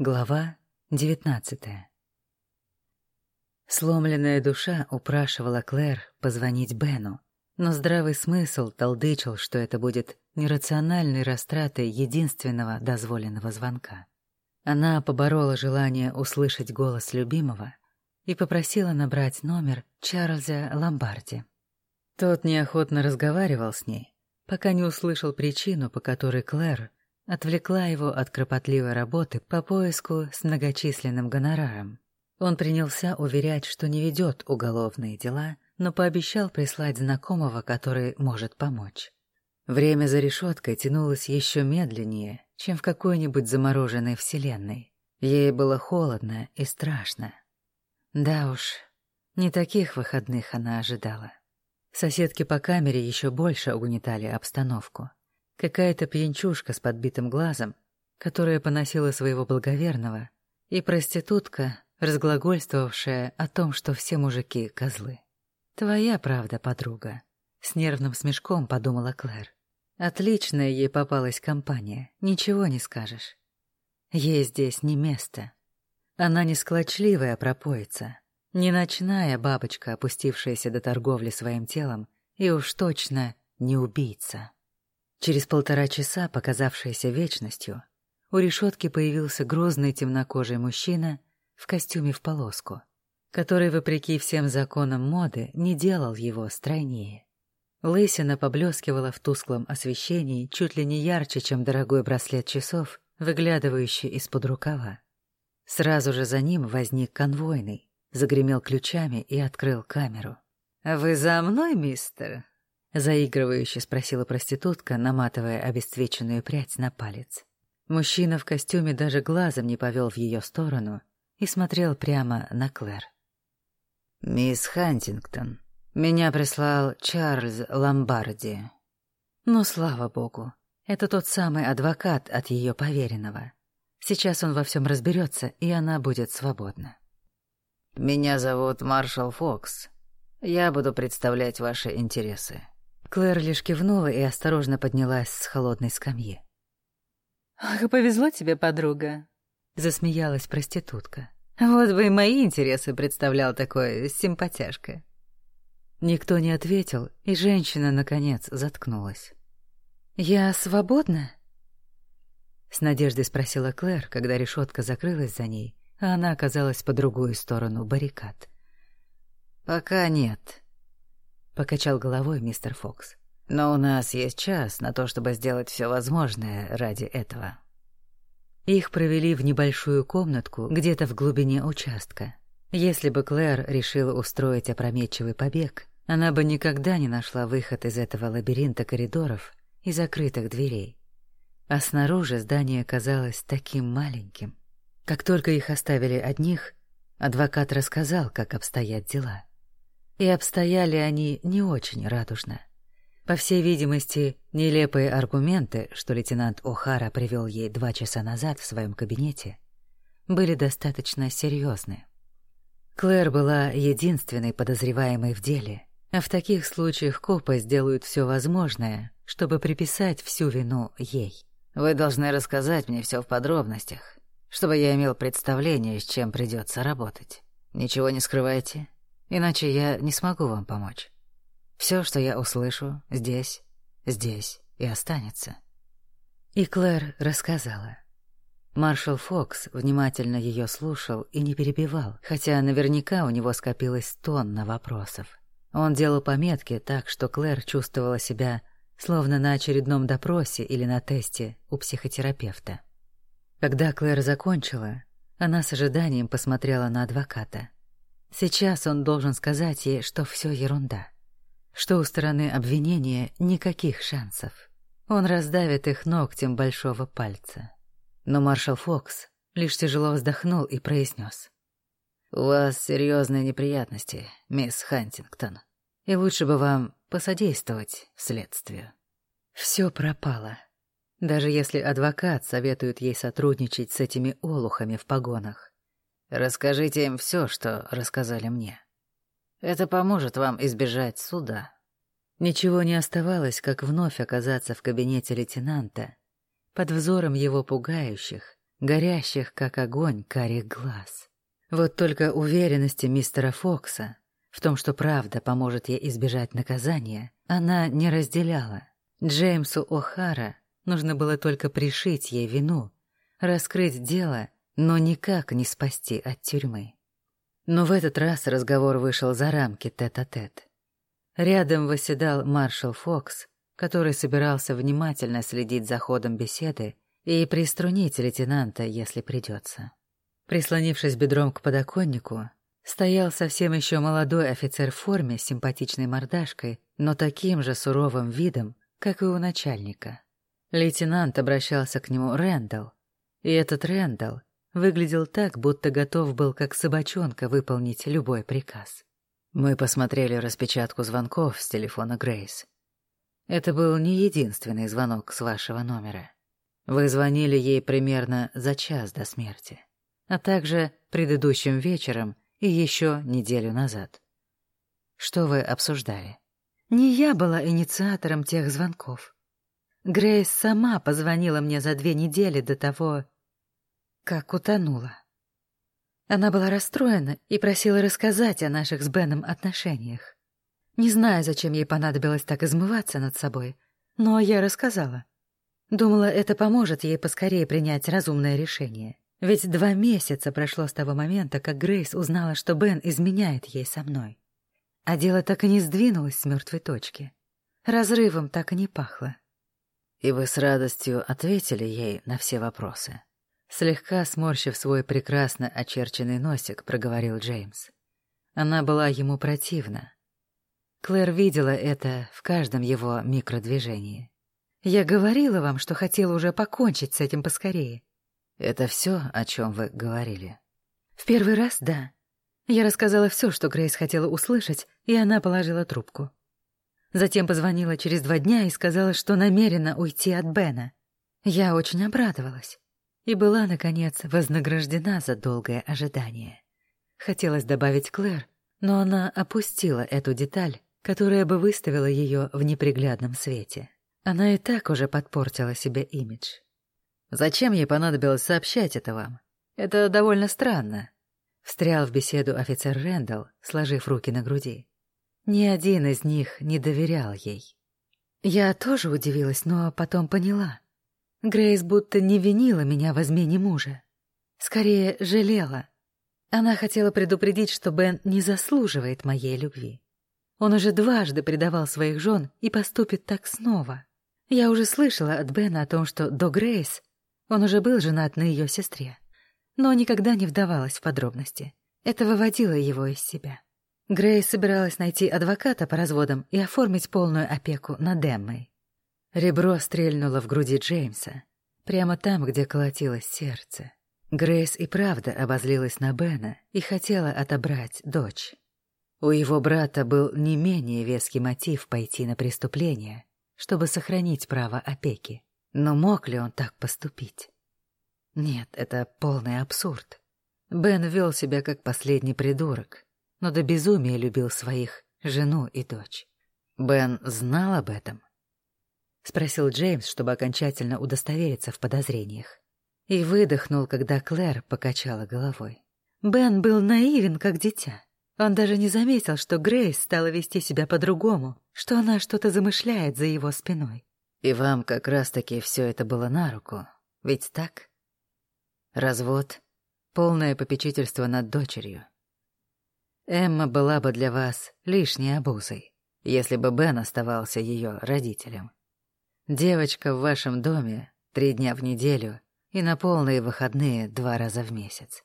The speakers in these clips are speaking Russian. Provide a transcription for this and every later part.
Глава девятнадцатая Сломленная душа упрашивала Клэр позвонить Бену, но здравый смысл толдычил, что это будет нерациональной растратой единственного дозволенного звонка. Она поборола желание услышать голос любимого и попросила набрать номер Чарльза Ломбарди. Тот неохотно разговаривал с ней, пока не услышал причину, по которой Клэр отвлекла его от кропотливой работы по поиску с многочисленным гонораром. Он принялся уверять, что не ведет уголовные дела, но пообещал прислать знакомого, который может помочь. Время за решеткой тянулось еще медленнее, чем в какой-нибудь замороженной вселенной. Ей было холодно и страшно. Да уж, не таких выходных она ожидала. Соседки по камере еще больше угнетали обстановку. Какая-то пьянчушка с подбитым глазом, которая поносила своего благоверного, и проститутка, разглагольствовавшая о том, что все мужики — козлы. «Твоя правда, подруга», — с нервным смешком подумала Клэр. Отличная ей попалась компания, ничего не скажешь. Ей здесь не место. Она не склочливая пропоица, не ночная бабочка, опустившаяся до торговли своим телом, и уж точно не убийца. Через полтора часа, показавшаяся вечностью, у решетки появился грозный темнокожий мужчина в костюме в полоску, который, вопреки всем законам моды, не делал его стройнее. Лысина поблескивала в тусклом освещении чуть ли не ярче, чем дорогой браслет часов, выглядывающий из-под рукава. Сразу же за ним возник конвойный, загремел ключами и открыл камеру. «Вы за мной, мистер?» — заигрывающе спросила проститутка, наматывая обесцвеченную прядь на палец. Мужчина в костюме даже глазом не повел в ее сторону и смотрел прямо на Клэр. «Мисс Хантингтон, меня прислал Чарльз Ломбарди». «Ну, слава богу, это тот самый адвокат от ее поверенного. Сейчас он во всем разберется, и она будет свободна. «Меня зовут Маршал Фокс. Я буду представлять ваши интересы». Клэр лишь кивнула и осторожно поднялась с холодной скамьи. «Ах, повезло тебе, подруга», — засмеялась проститутка. «Вот бы и мои интересы представлял такой симпатяшка». Никто не ответил, и женщина, наконец, заткнулась. «Я свободна?» С надеждой спросила Клэр, когда решетка закрылась за ней, а она оказалась по другую сторону баррикад. «Пока нет», — покачал головой мистер Фокс. «Но у нас есть час на то, чтобы сделать все возможное ради этого». Их провели в небольшую комнатку где-то в глубине участка. Если бы Клэр решила устроить опрометчивый побег, она бы никогда не нашла выход из этого лабиринта коридоров и закрытых дверей. А снаружи здание казалось таким маленьким. Как только их оставили одних, адвокат рассказал, как обстоят дела. И обстояли они не очень радужно. По всей видимости, нелепые аргументы, что лейтенант О'Хара привел ей два часа назад в своем кабинете, были достаточно серьезны. Клэр была единственной подозреваемой в деле, а в таких случаях копы сделают все возможное, чтобы приписать всю вину ей. Вы должны рассказать мне все в подробностях, чтобы я имел представление, с чем придется работать. Ничего не скрывайте, иначе я не смогу вам помочь. Все, что я услышу, здесь, здесь и останется. И Клэр рассказала. Маршал Фокс внимательно ее слушал и не перебивал, хотя наверняка у него скопилось тонна вопросов. Он делал пометки так, что Клэр чувствовала себя словно на очередном допросе или на тесте у психотерапевта. Когда Клэр закончила, она с ожиданием посмотрела на адвоката. Сейчас он должен сказать ей, что все ерунда, что у стороны обвинения никаких шансов. Он раздавит их ногтем большого пальца. Но маршал Фокс лишь тяжело вздохнул и произнес. «У вас серьезные неприятности, мисс Хантингтон, и лучше бы вам посодействовать следствию. Все пропало. Даже если адвокат советует ей сотрудничать с этими олухами в погонах. Расскажите им все, что рассказали мне. Это поможет вам избежать суда. Ничего не оставалось, как вновь оказаться в кабинете лейтенанта, под взором его пугающих, горящих, как огонь, карих глаз. Вот только уверенности мистера Фокса в том, что правда поможет ей избежать наказания, она не разделяла. Джеймсу О'Хара нужно было только пришить ей вину, раскрыть дело, но никак не спасти от тюрьмы. Но в этот раз разговор вышел за рамки тет-а-тет. -тет. Рядом восседал маршал Фокс, который собирался внимательно следить за ходом беседы и приструнить лейтенанта, если придется. Прислонившись бедром к подоконнику, стоял совсем еще молодой офицер в форме с симпатичной мордашкой, но таким же суровым видом, как и у начальника. Лейтенант обращался к нему Рэндалл, и этот Рэндалл выглядел так, будто готов был как собачонка выполнить любой приказ. Мы посмотрели распечатку звонков с телефона Грейс. Это был не единственный звонок с вашего номера. Вы звонили ей примерно за час до смерти, а также предыдущим вечером и еще неделю назад. Что вы обсуждали? Не я была инициатором тех звонков. Грейс сама позвонила мне за две недели до того, как утонула. Она была расстроена и просила рассказать о наших с Беном отношениях. Не знаю, зачем ей понадобилось так измываться над собой, но я рассказала. Думала, это поможет ей поскорее принять разумное решение. Ведь два месяца прошло с того момента, как Грейс узнала, что Бен изменяет ей со мной. А дело так и не сдвинулось с мертвой точки. Разрывом так и не пахло. И вы с радостью ответили ей на все вопросы. Слегка сморщив свой прекрасно очерченный носик, проговорил Джеймс. Она была ему противна. Клэр видела это в каждом его микродвижении. «Я говорила вам, что хотела уже покончить с этим поскорее». «Это все, о чем вы говорили?» «В первый раз, да. Я рассказала все, что Грейс хотела услышать, и она положила трубку. Затем позвонила через два дня и сказала, что намерена уйти от Бена. Я очень обрадовалась и была, наконец, вознаграждена за долгое ожидание. Хотелось добавить Клэр, но она опустила эту деталь, которая бы выставила ее в неприглядном свете. Она и так уже подпортила себе имидж. «Зачем ей понадобилось сообщать это вам? Это довольно странно», — встрял в беседу офицер Рэндалл, сложив руки на груди. Ни один из них не доверял ей. Я тоже удивилась, но потом поняла. Грейс будто не винила меня в измене мужа. Скорее, жалела. Она хотела предупредить, что Бен не заслуживает моей любви. Он уже дважды предавал своих жен и поступит так снова. Я уже слышала от Бена о том, что до Грейс он уже был женат на ее сестре, но никогда не вдавалась в подробности. Это выводило его из себя. Грейс собиралась найти адвоката по разводам и оформить полную опеку над Эммой. Ребро стрельнуло в груди Джеймса, прямо там, где колотилось сердце. Грейс и правда обозлилась на Бена и хотела отобрать дочь. У его брата был не менее веский мотив пойти на преступление, чтобы сохранить право опеки. Но мог ли он так поступить? Нет, это полный абсурд. Бен вел себя как последний придурок, но до безумия любил своих жену и дочь. Бен знал об этом? — спросил Джеймс, чтобы окончательно удостовериться в подозрениях. И выдохнул, когда Клэр покачала головой. Бен был наивен, как дитя. Он даже не заметил, что Грейс стала вести себя по-другому, что она что-то замышляет за его спиной. И вам как раз-таки все это было на руку, ведь так? Развод, полное попечительство над дочерью. Эмма была бы для вас лишней обузой, если бы Бен оставался ее родителем. Девочка в вашем доме три дня в неделю и на полные выходные два раза в месяц.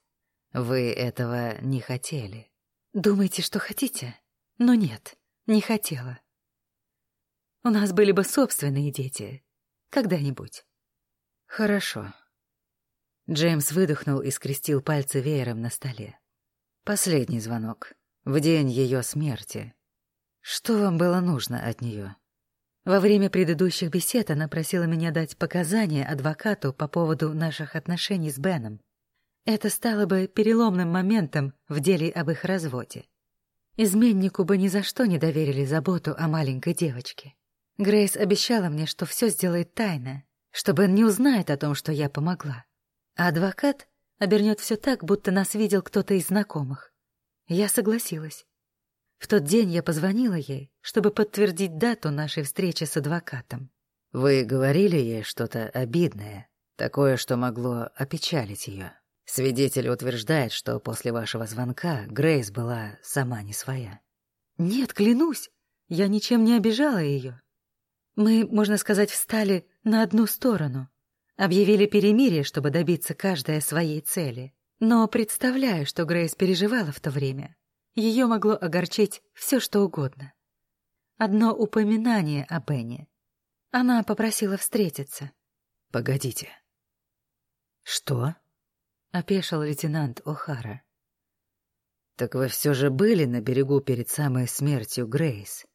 Вы этого не хотели. Думаете, что хотите? Но нет, не хотела. У нас были бы собственные дети. Когда-нибудь. Хорошо. Джеймс выдохнул и скрестил пальцы веером на столе. Последний звонок. В день ее смерти. Что вам было нужно от нее? Во время предыдущих бесед она просила меня дать показания адвокату по поводу наших отношений с Беном. Это стало бы переломным моментом в деле об их разводе. Изменнику бы ни за что не доверили заботу о маленькой девочке. Грейс обещала мне, что все сделает тайно, что Бен не узнает о том, что я помогла. А адвокат обернет все так, будто нас видел кто-то из знакомых. Я согласилась. В тот день я позвонила ей, чтобы подтвердить дату нашей встречи с адвокатом. «Вы говорили ей что-то обидное, такое, что могло опечалить ее?» Свидетель утверждает, что после вашего звонка Грейс была сама не своя. Нет, клянусь, я ничем не обижала ее. Мы, можно сказать, встали на одну сторону. Объявили перемирие, чтобы добиться каждой своей цели. Но представляю, что Грейс переживала в то время. Ее могло огорчить все, что угодно. Одно упоминание о Бене. Она попросила встретиться. Погодите. Что? опешил лейтенант О'Хара. «Так вы все же были на берегу перед самой смертью Грейс?»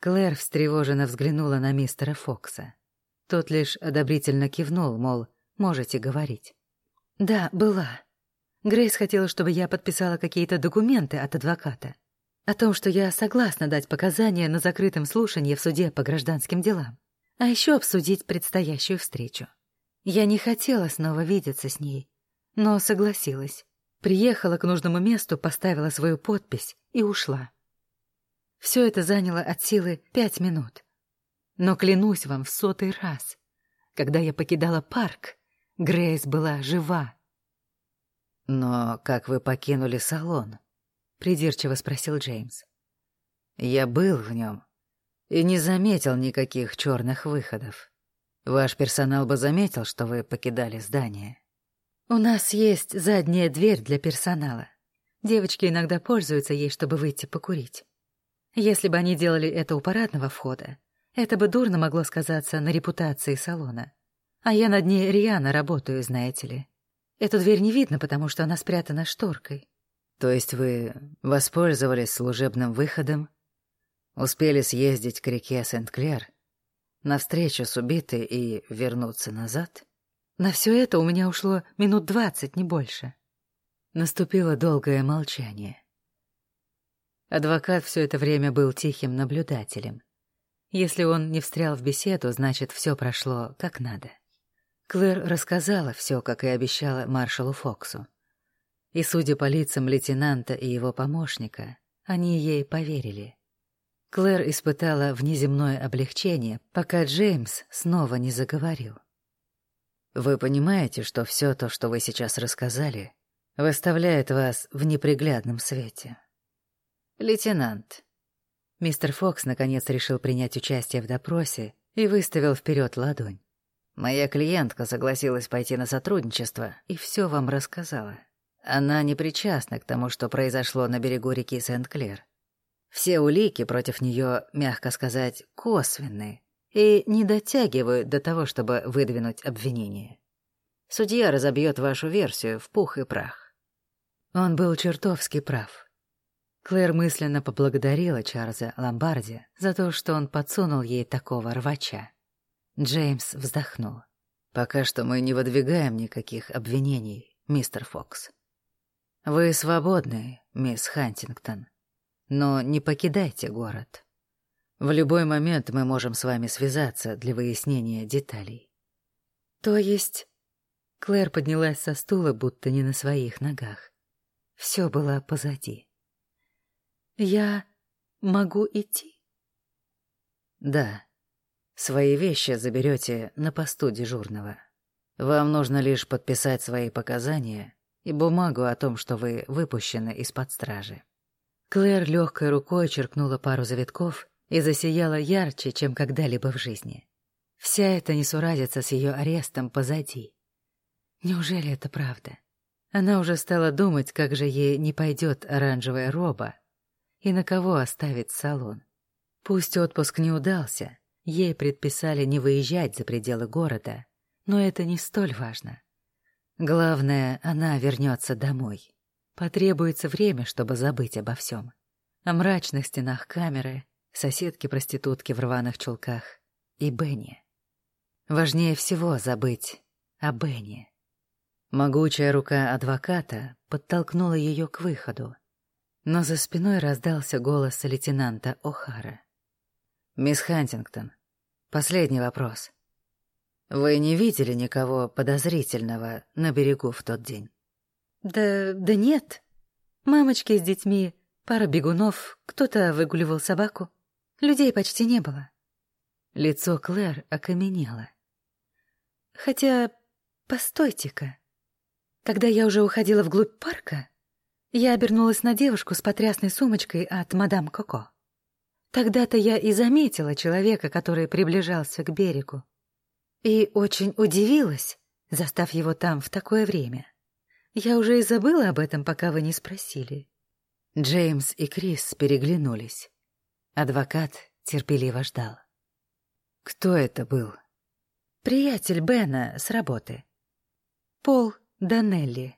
Клэр встревоженно взглянула на мистера Фокса. Тот лишь одобрительно кивнул, мол, можете говорить. «Да, была. Грейс хотела, чтобы я подписала какие-то документы от адвоката. О том, что я согласна дать показания на закрытом слушании в суде по гражданским делам. А еще обсудить предстоящую встречу. Я не хотела снова видеться с ней, но согласилась. Приехала к нужному месту, поставила свою подпись и ушла. Все это заняло от силы пять минут. Но клянусь вам в сотый раз, когда я покидала парк, Грейс была жива. «Но как вы покинули салон?» — придирчиво спросил Джеймс. «Я был в нем и не заметил никаких черных выходов. Ваш персонал бы заметил, что вы покидали здание». «У нас есть задняя дверь для персонала. Девочки иногда пользуются ей, чтобы выйти покурить. Если бы они делали это у парадного входа, это бы дурно могло сказаться на репутации салона. А я над ней рьяно работаю, знаете ли. Эту дверь не видно, потому что она спрятана шторкой». «То есть вы воспользовались служебным выходом, успели съездить к реке Сент-Клер, навстречу с убитой и вернуться назад?» На все это у меня ушло минут двадцать, не больше. Наступило долгое молчание. Адвокат все это время был тихим наблюдателем. Если он не встрял в беседу, значит, все прошло как надо. Клэр рассказала все, как и обещала маршалу Фоксу. И, судя по лицам лейтенанта и его помощника, они ей поверили. Клэр испытала внеземное облегчение, пока Джеймс снова не заговорил. Вы понимаете, что все то, что вы сейчас рассказали, выставляет вас в неприглядном свете. Лейтенант. Мистер Фокс наконец решил принять участие в допросе и выставил вперед ладонь. Моя клиентка согласилась пойти на сотрудничество и все вам рассказала. Она не причастна к тому, что произошло на берегу реки Сент-Клер. Все улики против нее, мягко сказать, косвенные и не дотягивают до того, чтобы выдвинуть обвинение. Судья разобьет вашу версию в пух и прах. Он был чертовски прав. Клэр мысленно поблагодарила Чарльза Ломбарди за то, что он подсунул ей такого рвача. Джеймс вздохнул. «Пока что мы не выдвигаем никаких обвинений, мистер Фокс. Вы свободны, мисс Хантингтон, но не покидайте город». В любой момент мы можем с вами связаться для выяснения деталей. То есть... Клэр поднялась со стула, будто не на своих ногах. Все было позади. Я могу идти? Да. Свои вещи заберете на посту дежурного. Вам нужно лишь подписать свои показания и бумагу о том, что вы выпущены из-под стражи. Клэр легкой рукой черкнула пару завитков и засияла ярче, чем когда-либо в жизни. Вся эта несуразица с ее арестом позади. Неужели это правда? Она уже стала думать, как же ей не пойдет оранжевая роба и на кого оставить салон. Пусть отпуск не удался, ей предписали не выезжать за пределы города, но это не столь важно. Главное, она вернется домой. Потребуется время, чтобы забыть обо всем. О мрачных стенах камеры, соседки-проститутки в рваных чулках и Бенни. Важнее всего забыть о Бенни. Могучая рука адвоката подтолкнула ее к выходу, но за спиной раздался голос лейтенанта О'Хара. «Мисс Хантингтон, последний вопрос. Вы не видели никого подозрительного на берегу в тот день? Да, да нет. Мамочки с детьми, пара бегунов, кто-то выгуливал собаку. Людей почти не было. Лицо Клэр окаменело. Хотя, постойте-ка. Когда я уже уходила вглубь парка, я обернулась на девушку с потрясной сумочкой от мадам Коко. Тогда-то я и заметила человека, который приближался к берегу. И очень удивилась, застав его там в такое время. Я уже и забыла об этом, пока вы не спросили. Джеймс и Крис переглянулись. Адвокат терпеливо ждал. Кто это был? Приятель Бена с работы. Пол Данелли.